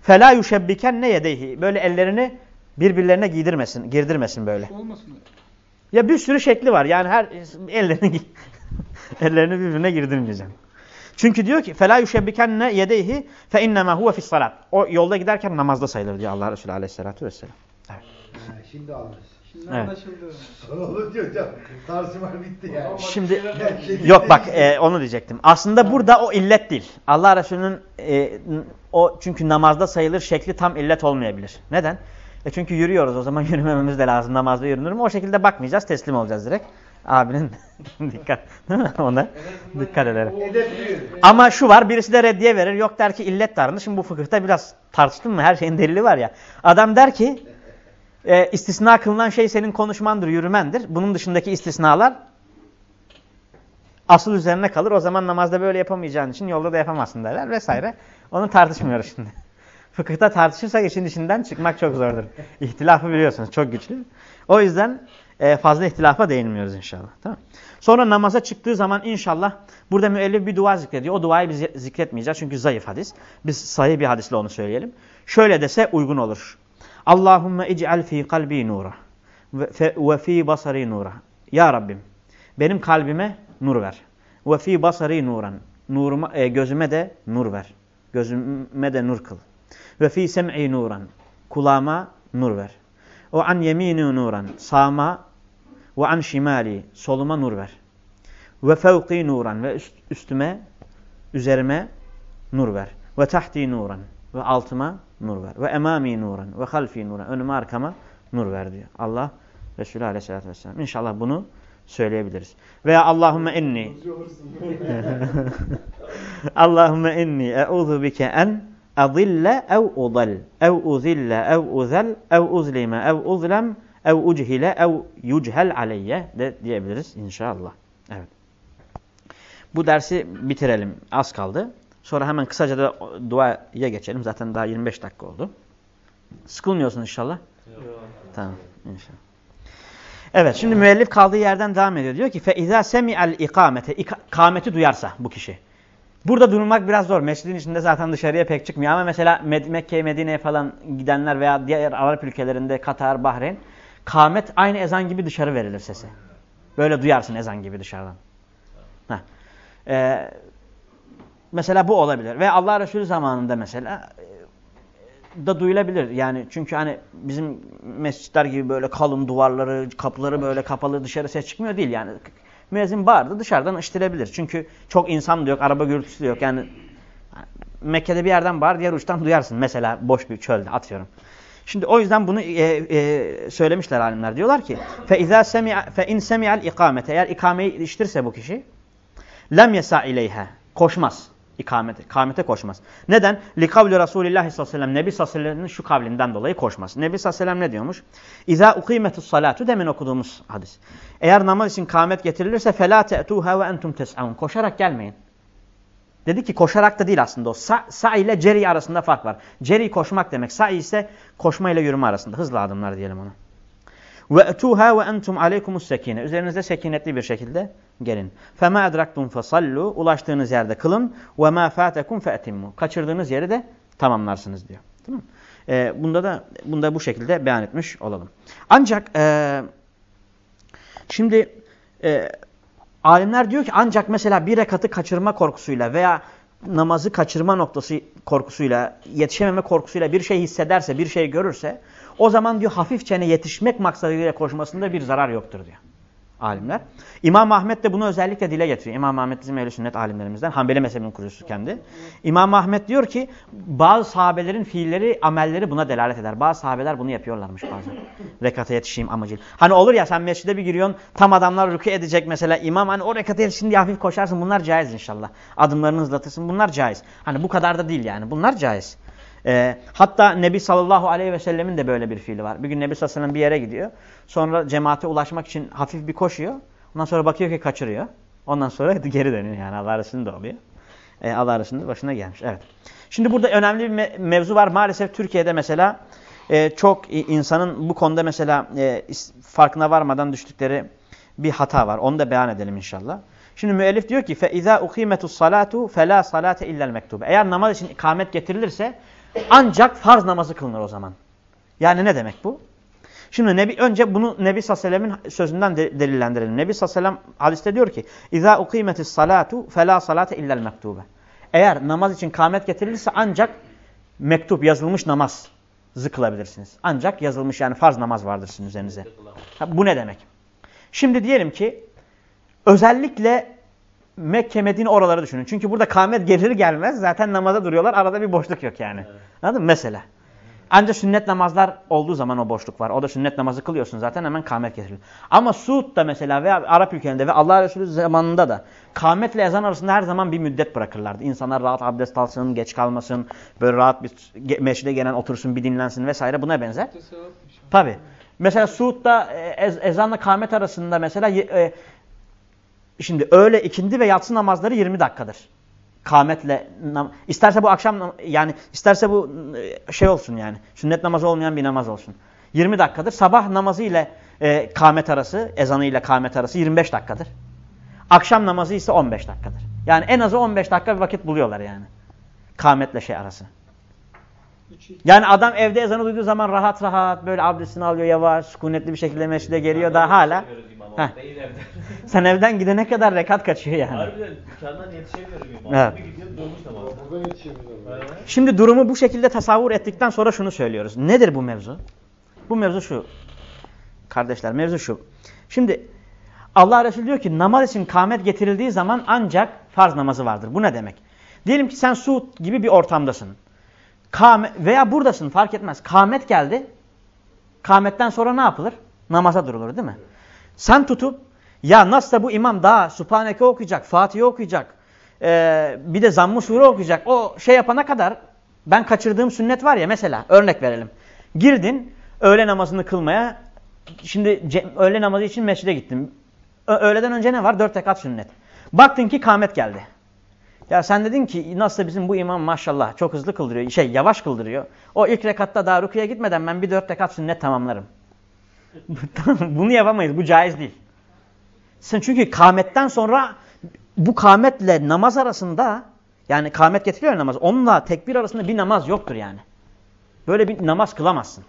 felâ yuşebbiken ne yedeyhi böyle ellerini birbirlerine giydirmesin, girdirmesin böyle. Olmasın. Ya bir sürü şekli var. Yani her ellerini ellerini birbirine girdirmeyeceğim. Çünkü diyor ki fela yuşebbikenne yedeyhi fe innema huve fis salat. O yolda giderken namazda sayılır diyor Allah Resulü Aleyhisselatü vesselam. Evet. Şimdi anlaşıldı. Şimdi Evet. anlaşıldı. Sonra olur ki hocam. Tartışma bitti yani. Şimdi Şey yok bak e, onu diyecektim. Aslında burada o illet değil. Allah Resulü'nün e, o çünkü namazda sayılır şekli tam illet olmayabilir. Neden? E çünkü yürüyoruz o zaman yürümememiz de lazım. Namazda yürünür mü? O şekilde bakmayacağız. Teslim olacağız direkt. Abinin dikkat değil mi? Ona dikkat. Edepli. Ama şu var birisi de reddiye verir. Yok der ki illet darını. Şimdi bu fıkıhta biraz tartıştın mı? Her şeyin delili var ya. Adam der ki e, istisna kılınan şey senin konuşmandır, yürümendir. Bunun dışındaki istisnalar asıl üzerine kalır. O zaman namazda böyle yapamayacağın için yolda da yapamazsın derler vesaire. Onu tartışmıyoruz şimdi. Fıkıhta tartışırsak işin içinden çıkmak çok zordur. İhtilafı biliyorsunuz çok güçlü. O yüzden e, fazla ihtilafa değinmiyoruz inşallah. Tamam. Sonra namaza çıktığı zaman inşallah burada müellif bir dua zikrediyor. O duayı biz zikretmeyeceğiz çünkü zayıf hadis. Biz sahih bir hadisle onu söyleyelim. Şöyle dese uygun olur. Allahümme ic'al fi kalbi nura ve fi basari nura. Ya Rabbim benim kalbime nur ver. Ve fi basari nuran. Nuruma, e, gözüme de nur ver. Gözüme de nur kıl. Ve fi sem'i nuran. Kulağıma nur ver. ve an yemini nuran sağma ve an şimali soluma nur ver. Ve fevki nuran ve üst, üstüme üzerime nur ver. Ve tahti nuran ve altıma nur ver. Ve emami nuran ve halfi nuran önüme arkama nur ver diyor. Allah Resulü Aleyhisselatü Vesselam. İnşallah bunu söyleyebiliriz. Veya Allahümme inni Allahümme inni e'udhu bike en adille ev udal ev uzille ev uzel ev uzlime ev uzlem ev uchile ev yuchel aleyye de diyebiliriz inşallah. Evet. Bu dersi bitirelim. Az kaldı. Sonra hemen kısaca da duaya geçelim. Zaten daha 25 dakika oldu. Sıkılmıyorsun inşallah. Tamam inşallah. Evet şimdi müellif kaldığı yerden devam ediyor. Diyor ki فَاِذَا سَمِعَ الْاِقَامَةِ İkameti duyarsa bu kişi. Burada durmak biraz zor. Mescidin içinde zaten dışarıya pek çıkmıyor. Ama mesela Mekke, Medine'ye falan gidenler veya diğer Arap ülkelerinde Katar, Bahreyn kamet aynı ezan gibi dışarı verilir sesi. Böyle duyarsın ezan gibi dışarıdan. Heh. Ee, mesela bu olabilir. Ve Allah Resulü zamanında mesela da duyulabilir. Yani çünkü hani bizim mescitler gibi böyle kalın duvarları, kapıları böyle kapalı dışarı ses çıkmıyor değil yani. Müezzin bağırdı dışarıdan iştirebilir. Çünkü çok insan da yok, araba gürültüsü de yok. Yani Mekke'de bir yerden bağır, diğer uçtan duyarsın. Mesela boş bir çölde atıyorum. Şimdi o yüzden bunu e, e, söylemişler alimler. Diyorlar ki فَاِذَا سَمِعَ فَاِنْ سَمِعَ الْاِقَامَةِ Eğer ikameyi iştirse bu kişi lem yesa ileyha koşmaz ikamete, ikamete koşmaz. Neden? Likavli Resulullah sallallahu aleyhi ve sellem Nebi sallallahu aleyhi ve sellem'in şu kavlinden dolayı koşmaz. Nebi sallallahu aleyhi ve sellem ne diyormuş? İza ukimetus salatu demin okuduğumuz hadis. Eğer namaz için kâmet getirilirse felâ te'tûhâ ve entum tes'avun. Koşarak gelmeyin. Dedi ki koşarak da değil aslında o. Sa, sa ile ceri arasında fark var. Ceri koşmak demek. Sa ise koşma ile yürüme arasında. Hızlı adımlar diyelim ona. Ve etuha ve entum aleykumus sekine. Üzerinizde sekinetli bir şekilde gelin. Fema edraktum fesallu. Ulaştığınız yerde kılın. Ve ma fatekum fe'timmu. Kaçırdığınız yeri de tamamlarsınız diyor. Tamam ee, bunda da bunda bu şekilde beyan etmiş olalım. Ancak e, şimdi e, alimler diyor ki ancak mesela bir rekatı kaçırma korkusuyla veya namazı kaçırma noktası korkusuyla, yetişememe korkusuyla bir şey hissederse, bir şey görürse o zaman diyor hafifçene yetişmek maksadıyla koşmasında bir zarar yoktur diyor alimler. İmam Ahmet de bunu özellikle dile getiriyor. İmam Ahmet bizim ehl sünnet alimlerimizden. Hanbeli mezhebinin kurucusu kendi. İmam Ahmet diyor ki bazı sahabelerin fiilleri, amelleri buna delalet eder. Bazı sahabeler bunu yapıyorlarmış bazen. Rekata yetişeyim amacıyla. Hani olur ya sen mescide bir giriyorsun tam adamlar rükü edecek mesela imam hani o rekata yetişsin diye hafif koşarsın. Bunlar caiz inşallah. Adımlarını hızlatırsın. Bunlar caiz. Hani bu kadar da değil yani. Bunlar caiz. E, hatta Nebi sallallahu aleyhi ve sellemin de böyle bir fiili var. Bir gün Nebi sallallahu aleyhi ve sellem bir yere gidiyor. Sonra cemaate ulaşmak için hafif bir koşuyor. Ondan sonra bakıyor ki kaçırıyor. Ondan sonra geri dönüyor yani Allah arasında oluyor. E, Allah arasında başına gelmiş. Evet. Şimdi burada önemli bir me mevzu var. Maalesef Türkiye'de mesela e, çok insanın bu konuda mesela e, farkına varmadan düştükleri bir hata var. Onu da beyan edelim inşallah. Şimdi müellif diyor ki فَاِذَا اُقِيمَتُ الصَّلَاتُ فَلَا صَلَاةَ اِلَّا الْمَكْتُوبِ Eğer namaz için ikamet getirilirse ancak farz namazı kılınır o zaman. Yani ne demek bu? Şimdi Nebi, önce bunu Nebi Sallallahu sözünden de, delillendirelim. Nebi Sallallahu hadiste diyor ki اِذَا اُقِيمَتِ الصَّلَاتُ فَلَا صَلَاةَ اِلَّا الْمَكْتُوبَ Eğer namaz için kâmet getirilirse ancak mektup, yazılmış namaz kılabilirsiniz. Ancak yazılmış yani farz namaz vardır sizin üzerinize. Ha, bu ne demek? Şimdi diyelim ki özellikle Mekke, Medine oraları düşünün. Çünkü burada kâmet gelir gelmez zaten namaza duruyorlar. Arada bir boşluk yok yani. Evet. Anladın mı? Mesela. Ancak sünnet namazlar olduğu zaman o boşluk var. O da sünnet namazı kılıyorsun zaten hemen kâmet getiriyor. Ama Suud'da mesela veya Arap ülkelerinde ve Allah Resulü zamanında da kâmetle ezan arasında her zaman bir müddet bırakırlardı. İnsanlar rahat abdest alsın, geç kalmasın, böyle rahat bir meşride gelen otursun, bir dinlensin vesaire buna benzer. Tabi. Mesela Suud'da e, ez ezanla kâmet arasında mesela e, Şimdi öğle, ikindi ve yatsı namazları 20 dakikadır. Kametle, isterse bu akşam yani isterse bu e, şey olsun yani sünnet namazı olmayan bir namaz olsun. 20 dakikadır. Sabah namazı ile e, kamet arası, ezanı ile kamet arası 25 dakikadır. Akşam namazı ise 15 dakikadır. Yani en azı 15 dakika bir vakit buluyorlar yani. Kametle şey arası. Yani adam evde ezanı duyduğu zaman rahat rahat böyle abdestini alıyor yavaş, sükunetli bir şekilde mescide geliyor da hala. Sen evden gidene kadar rekat kaçıyor yani. Harbiden dükkandan yetişemiyorum. Evet. Bir gidiyorum durmuş namaz. Buradan yetişemiyorum. Şimdi durumu bu şekilde tasavvur ettikten sonra şunu söylüyoruz. Nedir bu mevzu? bu mevzu şu. Kardeşler mevzu şu. Şimdi Allah Resulü diyor ki namaz için kâmet getirildiği zaman ancak farz namazı vardır. Bu ne demek? Diyelim ki sen Suud gibi bir ortamdasın. Kâme, veya buradasın fark etmez. Kâmet geldi. Kâmetten sonra ne yapılır? Namaza durulur değil mi? Sen tutup ya nasılsa bu imam daha Subhaneke okuyacak, Fatiha okuyacak, ee, bir de Zamm-ı Sure okuyacak. O şey yapana kadar ben kaçırdığım sünnet var ya mesela örnek verelim. Girdin öğle namazını kılmaya. Şimdi öğle namazı için mescide gittim. Öğleden önce ne var? Dört rekat sünnet. Baktın ki kâmet geldi. Ya sen dedin ki nasıl bizim bu imam maşallah çok hızlı kıldırıyor. Şey yavaş kıldırıyor. O ilk rekatta daha rukuya gitmeden ben bir dört rekat sünnet tamamlarım. Bunu yapamayız. Bu caiz değil. Sen çünkü kâmetten sonra bu kâmetle namaz arasında yani kâmet getiriyor namaz. Onunla tekbir arasında bir namaz yoktur yani. Böyle bir namaz kılamazsın.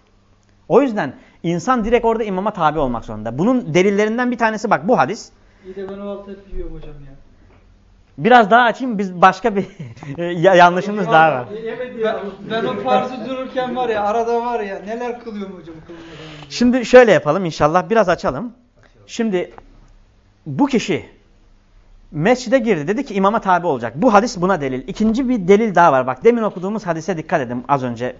O yüzden insan direkt orada imama tabi olmak zorunda. Bunun delillerinden bir tanesi bak bu hadis. İyi de ben o altı hep hocam ya. Biraz daha açayım biz başka bir yanlışımız daha var. Ben, ben o farzı dururken var ya arada var ya neler kılıyorum hocam kılmadan. Şimdi şöyle yapalım inşallah biraz açalım. Şimdi bu kişi mescide girdi dedi ki imama tabi olacak. Bu hadis buna delil. İkinci bir delil daha var. Bak demin okuduğumuz hadise dikkat edin. Az önce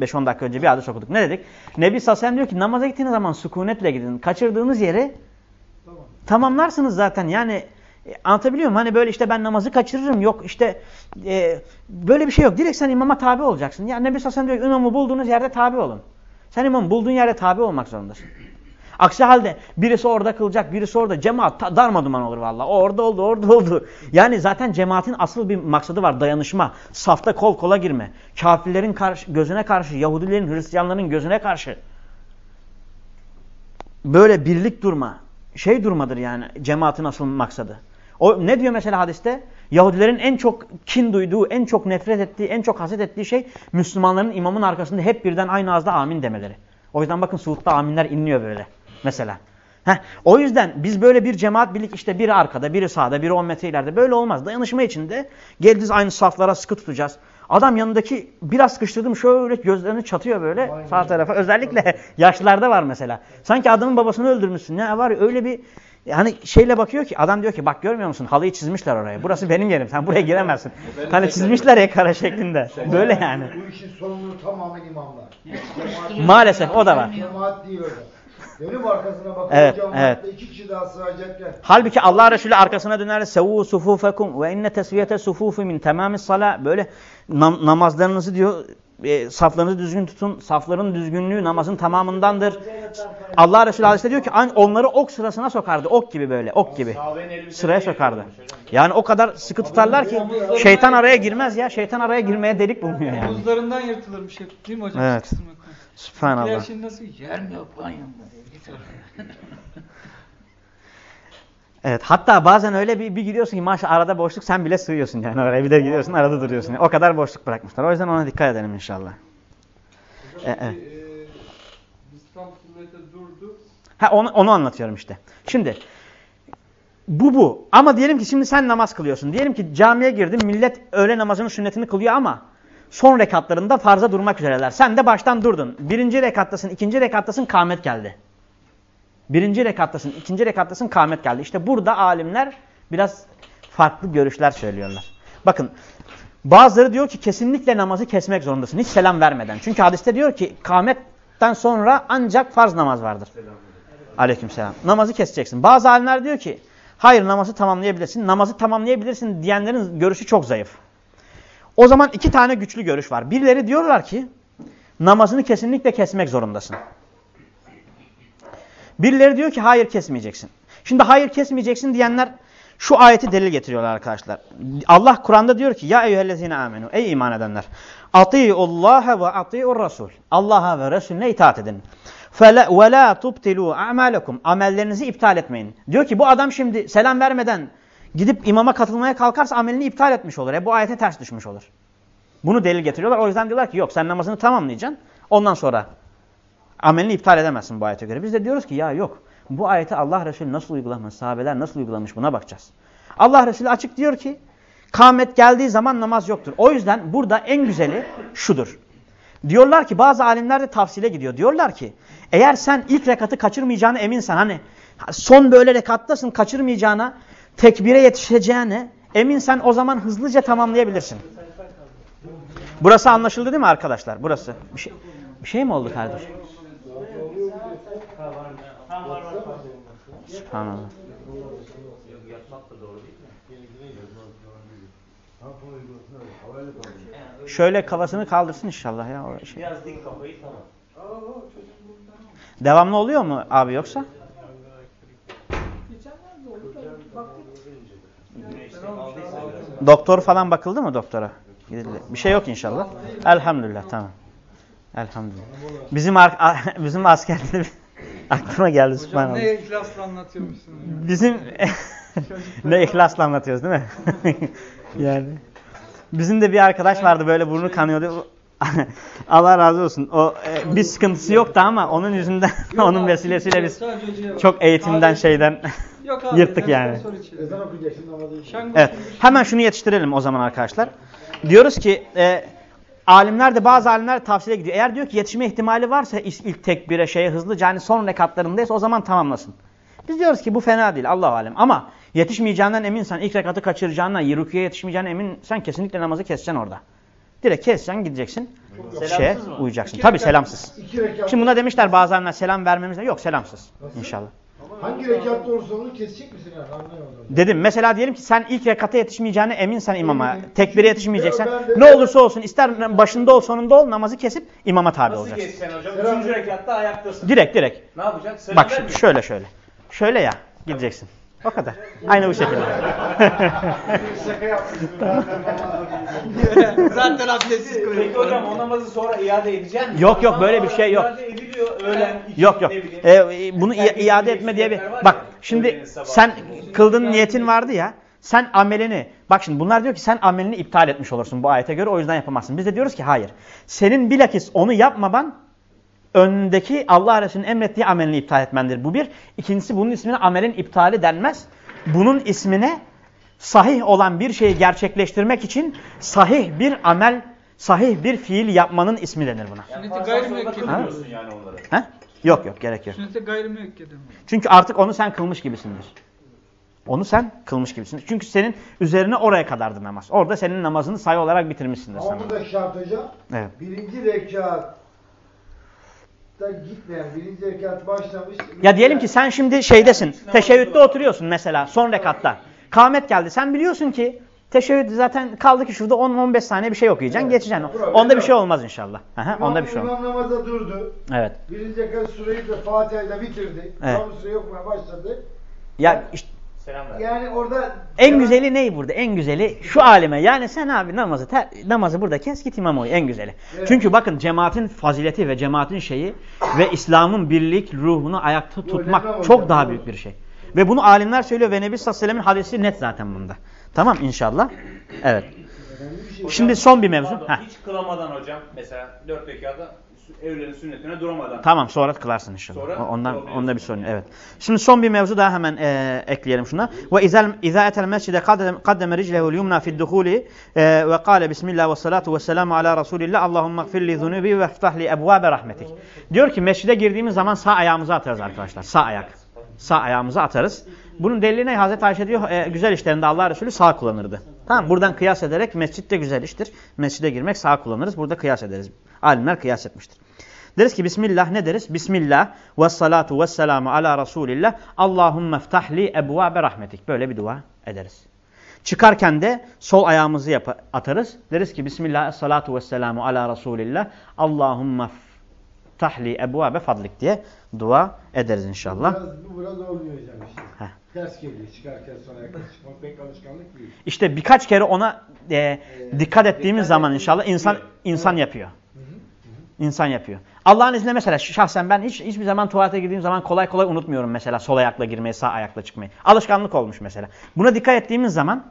5-10 dakika önce bir hadis okuduk. Ne dedik? Nebi Sassam diyor ki namaza gittiğiniz zaman sükunetle gidin. Kaçırdığınız yeri tamam. tamamlarsınız zaten. Yani e, anlatabiliyor muyum? Hani böyle işte ben namazı kaçırırım. Yok işte e, böyle bir şey yok. Direkt sen imama tabi olacaksın. Yani Nebi Sassam diyor imamı bulduğunuz yerde tabi olun. Sen imamı bulduğun yerde tabi olmak zorundasın. Aksi halde birisi orada kılacak, birisi orada. Cemaat darmaduman olur vallahi. O orada oldu, orada oldu. Yani zaten cemaatin asıl bir maksadı var. Dayanışma. Safta kol kola girme. Kafirlerin karşı, gözüne karşı, Yahudilerin, Hristiyanların gözüne karşı. Böyle birlik durma. Şey durmadır yani cemaatin asıl maksadı. O ne diyor mesela hadiste? Yahudilerin en çok kin duyduğu, en çok nefret ettiği, en çok haset ettiği şey Müslümanların imamın arkasında hep birden aynı ağızda amin demeleri. O yüzden bakın Suud'da aminler inliyor böyle. Mesela. Heh, o yüzden biz böyle bir cemaat birlik işte biri arkada, biri sağda, biri 10 metre ileride böyle olmaz. Dayanışma içinde geldiğiniz aynı saflara sıkı tutacağız. Adam yanındaki biraz sıkıştırdım şöyle gözlerini çatıyor böyle Aynen. sağ tarafa. Özellikle yaşlılarda var mesela. Sanki adamın babasını öldürmüşsün. Ne var öyle bir yani şeyle bakıyor ki adam diyor ki bak görmüyor musun halıyı çizmişler oraya. Burası benim yerim sen buraya giremezsin. hani çizmişler ya kara şeklinde. Böyle yani. Bu işin sorumluluğu tamamen imamlar. Maalesef o da var. Cemaat değil orada. Dönüp arkasına bakıyor evet, evet. iki kişi daha sığacakken. Halbuki Allah Resulü arkasına döner. Sevu sufufekum ve inne tesviyete sufufi min tamamis sala. Böyle nam namazlarınızı diyor e, saflarınızı düzgün tutun. Safların düzgünlüğü namazın tamamındandır. Allah Resulü Aleyhisselam diyor ki onları ok sırasına sokardı. Ok gibi böyle ok gibi. Sıraya sokardı. Yani o kadar sıkı tutarlar ki şeytan araya girmez ya. Şeytan araya girmeye delik bulmuyor yani. Omuzlarından yırtılırmış hep değil mi hocam? Evet. Subhanallah. Şimdi nasıl yer mi yok lan yanında? Evet hatta bazen öyle bir, bir gidiyorsun ki maşallah arada boşluk sen bile sığıyorsun yani oraya bir de gidiyorsun arada duruyorsun. O kadar boşluk bırakmışlar. O yüzden ona dikkat edelim inşallah. Hocam, e, e. biz tam sünnete durdu. Ha onu, onu anlatıyorum işte. Şimdi bu bu. Ama diyelim ki şimdi sen namaz kılıyorsun. Diyelim ki camiye girdin millet öğle namazının sünnetini kılıyor ama son rekatlarında farza durmak üzereler. Sen de baştan durdun. Birinci rekattasın, ikinci rekattasın, kâmet geldi. Birinci rekattasın, ikinci rekattasın, kâmet geldi. İşte burada alimler biraz farklı görüşler söylüyorlar. Bakın bazıları diyor ki kesinlikle namazı kesmek zorundasın. Hiç selam vermeden. Çünkü hadiste diyor ki kâmetten sonra ancak farz namaz vardır. Aleykümselam. Namazı keseceksin. Bazı alimler diyor ki hayır namazı tamamlayabilirsin. Namazı tamamlayabilirsin diyenlerin görüşü çok zayıf. O zaman iki tane güçlü görüş var. Birileri diyorlar ki namazını kesinlikle kesmek zorundasın. Birileri diyor ki hayır kesmeyeceksin. Şimdi hayır kesmeyeceksin diyenler şu ayeti delil getiriyorlar arkadaşlar. Allah Kur'an'da diyor ki ya eyyühellezine amenu ey iman edenler. Ati'ullaha ve ati'ur rasul. Allah'a ve Resulüne itaat edin. Ve la tubtilu a'malakum. Amellerinizi iptal etmeyin. Diyor ki bu adam şimdi selam vermeden gidip imama katılmaya kalkarsa amelini iptal etmiş olur. E bu ayete ters düşmüş olur. Bunu delil getiriyorlar. O yüzden diyorlar ki yok sen namazını tamamlayacaksın. Ondan sonra amelini iptal edemezsin bu ayete göre. Biz de diyoruz ki ya yok. Bu ayeti Allah Resulü nasıl uygulamış, sahabeler nasıl uygulamış buna bakacağız. Allah Resulü açık diyor ki kâmet geldiği zaman namaz yoktur. O yüzden burada en güzeli şudur. Diyorlar ki bazı alimler de tavsile gidiyor. Diyorlar ki eğer sen ilk rekatı kaçırmayacağına eminsen hani son böyle rekattasın kaçırmayacağına tekbire yetişeceğine eminsen o zaman hızlıca tamamlayabilirsin. Burası anlaşıldı değil mi arkadaşlar? Burası. Bir şey, bir şey mi oldu kardeşim? Subhanallah. Yatmak da doğru değil mi? Şöyle kafasını kaldırsın inşallah ya. O şey. Biraz dik kafayı tamam. Devamlı oluyor mu abi yoksa? Doktor falan bakıldı mı doktora? Gidildi. Bir şey yok inşallah. Elhamdülillah tamam. Elhamdülillah. Bizim bizim askerde bir- aklıma geldi Hocam subhanallah. ne ihlasla anlatıyormuşsun. ya. Bizim ne ihlasla anlatıyoruz değil mi? yani bizim de bir arkadaş vardı böyle burnu kanıyordu. Allah razı olsun. O e, bir sıkıntısı yoktu ama onun yüzünden Yok onun abi, vesilesiyle biz bak. çok eğitimden Abi- şeyden Yok abi, yırttık yani. Evet. Hemen şunu yetiştirelim o zaman arkadaşlar. Diyoruz ki e, alimler de bazı alimler tavsiye gidiyor. Eğer diyor ki yetişme ihtimali varsa ilk tekbire şeye hızlıca hani son rekatlarındaysa o zaman tamamlasın. Biz diyoruz ki bu fena değil Allah alem. Ama yetişmeyeceğinden eminsen ilk rekatı kaçıracağından rüküye yetişmeyeceğinden emin sen kesinlikle namazı keseceksin orada. Direkt keseceksin gideceksin. Şeye uyacaksın. Tabi selamsız. Şimdi buna demişler bazı alimler selam vermemiz yok selamsız. İnşallah. Hangi rekatta olursa onu kesecek misin yani anlayamadım. Dedim mesela diyelim ki sen ilk rekata yetişmeyeceğine eminsen imama, tekbire yetişmeyeceksen ne olursa olsun ister başında ol sonunda ol namazı kesip imama tabi Nasıl olacaksın. geçsen hocam? Selam. Üçüncü rekatta ayaktasın. Direkt direkt. Ne yapacaksın? Selam Bak şu- vermiyor. şöyle şöyle. Şöyle ya gideceksin. O kadar. Aynı bu şekilde. Zaten abdestsiz Peki kılıyor. hocam o namazı sonra iade edecek misin? Yok, yok, böyle bir şey yok. İade ediliyor öğlen. yok yok. Ee, bunu iade etme diye bir... Bak şimdi sen kıldığın niyetin vardı ya. Sen amelini, bak şimdi bunlar diyor ki sen amelini iptal etmiş olursun bu ayete göre o yüzden yapamazsın. Biz de diyoruz ki hayır. Senin bilakis onu yapmaman önündeki Allah Resulü'nün emrettiği amelini iptal etmendir. Bu bir. İkincisi bunun ismine amelin iptali denmez. Bunun ismine sahih olan bir şeyi gerçekleştirmek için sahih bir amel, sahih bir fiil yapmanın ismi denir buna. Yani gayrimüekked kılmıyorsun yani onları. He? Yok yok gerek yok. Sünnete gayrimüekked mi? Çünkü artık onu sen kılmış gibisindir. Onu sen kılmış gibisin. Çünkü senin üzerine oraya kadardı namaz. Orada senin namazını sayı olarak bitirmişsindir Ama sen. burada şart hocam. Evet. Birinci rekatta gitmeyen, birinci rekat başlamış. Ya diyelim ki sen şimdi şeydesin. Teşebbütte oturuyorsun mesela son rekatta. Kâmet geldi. Sen biliyorsun ki teşebbüt zaten kaldı ki şurada 10-15 saniye bir şey okuyacaksın. Evet. Geçeceksin. Problem Onda bir şey olmaz inşallah. Aha, İmam, onda bir şey olmaz. İmam namaza durdu. Evet. Birinci rekat sureyi de Fatiha'yla bitirdi. Evet. Tam süreyi okumaya başladı. Ya işte Selam ver. Yani orada en güzeli ney burada? En güzeli şu alime. Yani sen abi namazı ter, namazı burada kes git imam oy. En güzeli. Evet. Çünkü bakın cemaatin fazileti ve cemaatin şeyi ve İslam'ın birlik ruhunu ayakta tutmak hocam, çok daha büyük bir şey. Ve bunu alimler söylüyor ve Nebi sallallahu aleyhi ve sellem'in hadisi net zaten bunda. Tamam inşallah. Evet. şey. Şimdi son bir mevzu. Pardon, Heh. hiç kılamadan hocam mesela dört rekata evlerin sünnetine duramadan. Tamam sonra kılarsın inşallah. Sonra Ondan onda bir sorun yok. Evet. Şimdi son bir mevzu daha hemen e, ekleyelim şuna. Ve izel iza etel mescide kaddeme riclehu'l yumna fi'd duhuli e, ve kâle bismillah ve salatu ve selamu ala Resulillah. Allahumme gfir li zunubi ve iftah li ebvâbe rahmetik. Diyor ki mescide girdiğimiz zaman sağ ayağımızı atarız arkadaşlar. Sağ ayak. Sağ ayağımızı atarız. Bunun delili ne? Hazreti Ayşe diyor e, güzel işlerinde Allah Resulü sağ kullanırdı. Tamam buradan kıyas ederek mescit de güzel iştir. Mescide girmek sağ kullanırız. Burada kıyas ederiz. Alimler kıyas etmiştir. Deriz ki Bismillah ne deriz? Bismillah ve salatu ve selamu ala Resulillah. Allahümme ftahli ebvabe rahmetik. Böyle bir dua ederiz. Çıkarken de sol ayağımızı atarız. Deriz ki Bismillah salatu ve selamu ala Resulillah. Allahümme ftahli ebvabe fadlik diye dua ederiz inşallah. Biraz, bu biraz olmuyor hocam işte. Heh. Ters geliyor çıkarken sonra ayakta çıkmak pek alışkanlık değil. İşte birkaç kere ona e, dikkat ettiğimiz dikkat zaman inşallah insan yapıyor. insan yapıyor. İnsan yapıyor. Allah'ın izniyle mesela şahsen ben hiç hiçbir zaman tuvalete girdiğim zaman kolay kolay unutmuyorum mesela sol ayakla girmeyi, sağ ayakla çıkmayı. Alışkanlık olmuş mesela. Buna dikkat ettiğimiz zaman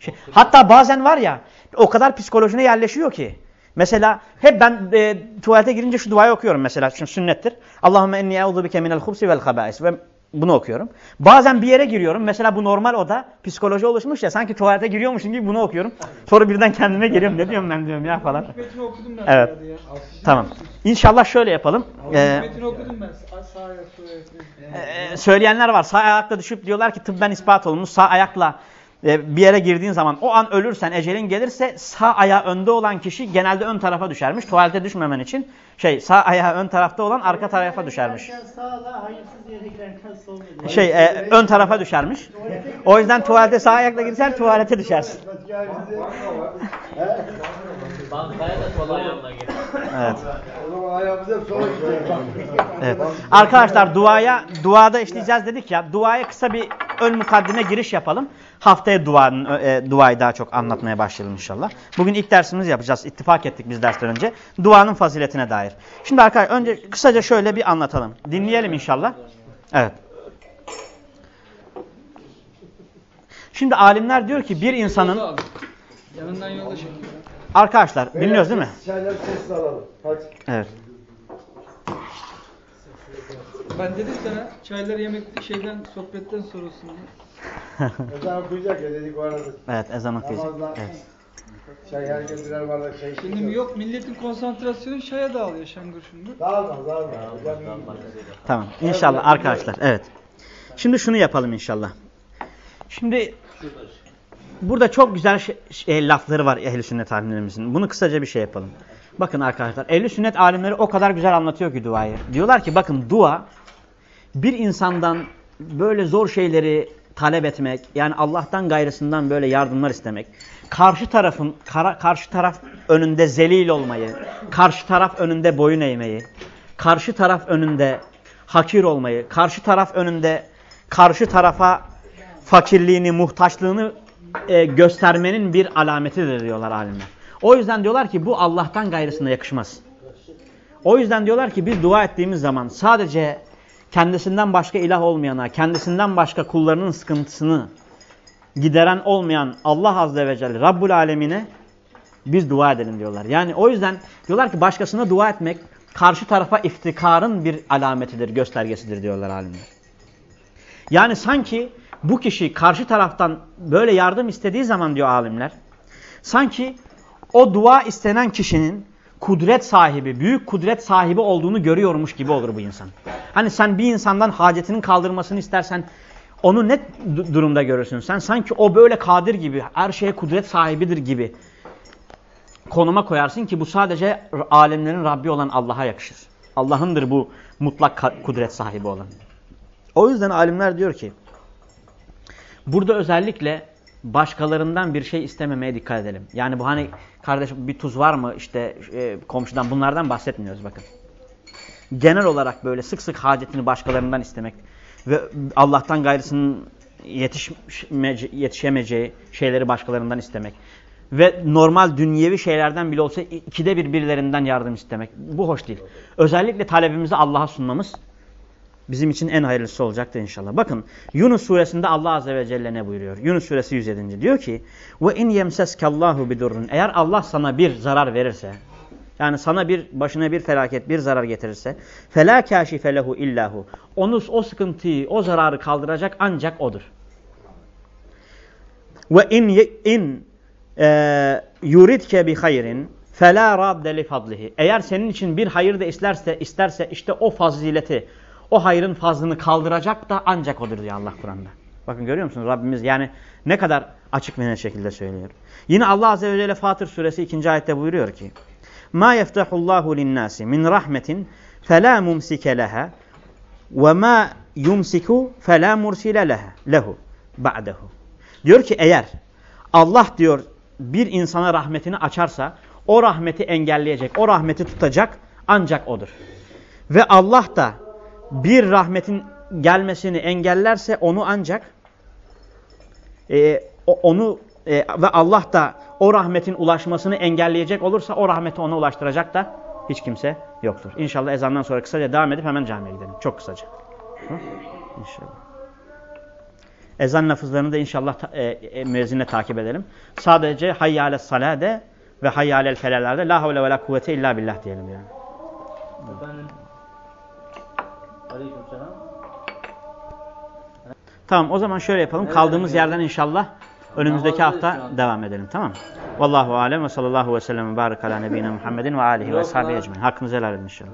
şey, hatta bazen var ya o kadar psikolojine yerleşiyor ki. Mesela hep ben e, tuvalete girince şu duayı okuyorum mesela. Çünkü sünnettir. Allahümme enni eûzu bike minel hubsi vel habâis. Ve bunu okuyorum. Bazen bir yere giriyorum. Mesela bu normal oda psikoloji oluşmuş ya sanki tuvalete giriyormuşum gibi bunu okuyorum. Sonra birden kendime geliyorum. Ne diyorum ben diyorum ya falan. Metni okudum ben. Evet. ya. Tamam. İnşallah şöyle yapalım. Ee, Metni okudum ben. Sağ, sağ ayak, sol ayak. e, söyleyenler var. Sağ ayakla düşüp diyorlar ki tıbben ispat olunmuş. Sağ ayakla e, bir yere girdiğin zaman o an ölürsen, ecelin gelirse sağ ayağı önde olan kişi genelde ön tarafa düşermiş. Tuvalete düşmemen için şey sağ ayağı ön tarafta olan arka tarafa düşermiş. Şey e, ön tarafa düşermiş. O yüzden tuvalete sağ ayakla girsen tuvalete düşersin. Bankaya da sol ayağımla gir. Evet. Sola. Evet. Arkadaşlar duaya duada işleyeceğiz dedik ya. Duaya kısa bir ön mukaddime giriş yapalım. Haftaya duanın e, duayı daha çok anlatmaya başlayalım inşallah. Bugün ilk dersimizi yapacağız. İttifak ettik biz dersten önce. Duanın faziletine dair. Şimdi arkadaşlar önce kısaca şöyle bir anlatalım. Dinleyelim inşallah. Evet. Şimdi alimler diyor ki bir insanın Yanından yolda çekiyor. arkadaşlar dinliyoruz değil mi? Evet. Ben dedim sana çaylar yemek şeyden sohbetten sorulsun diye. Ezan okuyacak ya dedik o arada. Evet ezan okuyacak. Evet. Çay herkes birer bardak çay içiyor. Şimdi yok milletin konsantrasyonu çaya dağılıyor şangır şungur. Dağılmaz dağılmaz. Tamam. İnşallah arkadaşlar. Evet. Şimdi şunu yapalım inşallah. Şimdi burada çok güzel şey, şey- lafları var ehl-i sünnet alimlerimizin. Bunu kısaca bir şey yapalım. Bakın arkadaşlar ehl-i sünnet alimleri o kadar güzel anlatıyor ki duayı. Diyorlar ki bakın dua bir insandan böyle zor şeyleri talep etmek, yani Allah'tan gayrısından böyle yardımlar istemek, karşı tarafın kara- karşı taraf önünde zelil olmayı, karşı taraf önünde boyun eğmeyi, karşı taraf önünde hakir olmayı, karşı taraf önünde karşı tarafa fakirliğini, muhtaçlığını e, göstermenin bir alametidir diyorlar alimler. O yüzden diyorlar ki bu Allah'tan gayrısına yakışmaz. O yüzden diyorlar ki biz dua ettiğimiz zaman sadece kendisinden başka ilah olmayana, kendisinden başka kullarının sıkıntısını gideren olmayan Allah Azze ve Celle Rabbul Alemine biz dua edelim diyorlar. Yani o yüzden diyorlar ki başkasına dua etmek karşı tarafa iftikarın bir alametidir, göstergesidir diyorlar alimler. Yani sanki bu kişi karşı taraftan böyle yardım istediği zaman diyor alimler, sanki o dua istenen kişinin kudret sahibi, büyük kudret sahibi olduğunu görüyormuş gibi olur bu insan. Hani sen bir insandan hacetinin kaldırmasını istersen onu ne du- durumda görürsün? Sen sanki o böyle kadir gibi, her şeye kudret sahibidir gibi konuma koyarsın ki bu sadece alemlerin Rabbi olan Allah'a yakışır. Allah'ındır bu mutlak kudret sahibi olan. O yüzden alimler diyor ki burada özellikle başkalarından bir şey istememeye dikkat edelim. Yani bu hani kardeşim bir tuz var mı işte e, komşudan bunlardan bahsetmiyoruz bakın. Genel olarak böyle sık sık hacetini başkalarından istemek ve Allah'tan gayrısının yetişmece, yetişemeyeceği şeyleri başkalarından istemek ve normal dünyevi şeylerden bile olsa ikide bir birilerinden yardım istemek. Bu hoş değil. Özellikle talebimizi Allah'a sunmamız bizim için en hayırlısı olacaktır inşallah. Bakın Yunus suresinde Allah azze ve celle ne buyuruyor? Yunus suresi 107. diyor ki: "Ve in yemseskallahu bidurrun." Eğer Allah sana bir zarar verirse, yani sana bir başına bir felaket, bir zarar getirirse, fela kashife lehu illahu. Onu o sıkıntıyı, o zararı kaldıracak ancak odur. Ve in in e, yuridke bi hayrin fela radde li fadlihi. Eğer senin için bir hayır da isterse isterse işte o fazileti, o hayrın fazlını kaldıracak da ancak odur diyor Allah Kur'an'da. Bakın görüyor musunuz Rabbimiz yani ne kadar açık ve net şekilde söylüyor. Yine Allah Azze ve Celle Fatır suresi 2. ayette buyuruyor ki yeftahullahu linnâsi min rahmetin felâ mumsike leha ve ma yumsiku felâ mursile leha lehu ba'dehu. Diyor ki eğer Allah diyor bir insana rahmetini açarsa o rahmeti engelleyecek, o rahmeti tutacak ancak odur. Ve Allah da bir rahmetin gelmesini engellerse onu ancak e, onu e, ve Allah da o rahmetin ulaşmasını engelleyecek olursa o rahmeti ona ulaştıracak da hiç kimse yoktur. İnşallah ezandan sonra kısaca devam edip hemen camiye gidelim. Çok kısaca. İnşallah. Ezan lafızlarını da inşallah ta, e, e, müezzinle takip edelim. Sadece hayyâle salâde ve hayyâlel felelerde la havle ve la kuvvete illa billah diyelim yani. Efendim. Aleykümselam. Tamam o zaman şöyle yapalım. Kaldığımız yerden inşallah önümüzdeki hafta devam edelim. Tamam mı? Vallahu alem ve sallallahu ve sellem ve barik ala nebine Muhammedin ve alihi ve sahibi ecmaîn. Hakkınızı helal edin inşallah.